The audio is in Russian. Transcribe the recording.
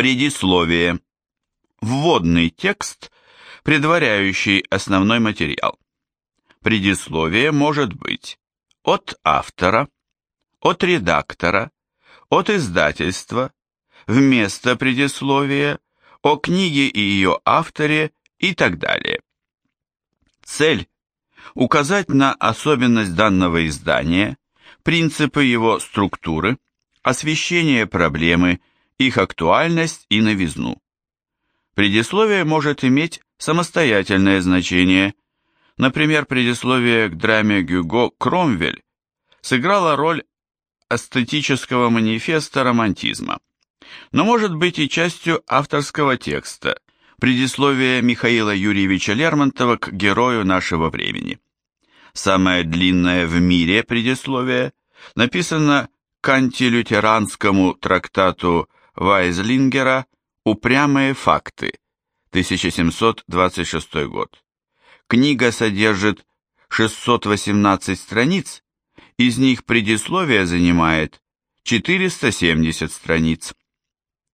Предисловие. Вводный текст, предваряющий основной материал. Предисловие может быть от автора, от редактора, от издательства, вместо предисловия, о книге и ее авторе и так далее. Цель – указать на особенность данного издания, принципы его структуры, освещение проблемы, их актуальность и новизну. Предисловие может иметь самостоятельное значение. Например, предисловие к драме Гюго «Кромвель» сыграло роль эстетического манифеста романтизма, но может быть и частью авторского текста, предисловие Михаила Юрьевича Лермонтова к герою нашего времени. Самое длинное в мире предисловие написано к антилютеранскому трактату Вайзлингера «Упрямые факты», 1726 год. Книга содержит 618 страниц, из них предисловие занимает 470 страниц.